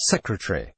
secretary.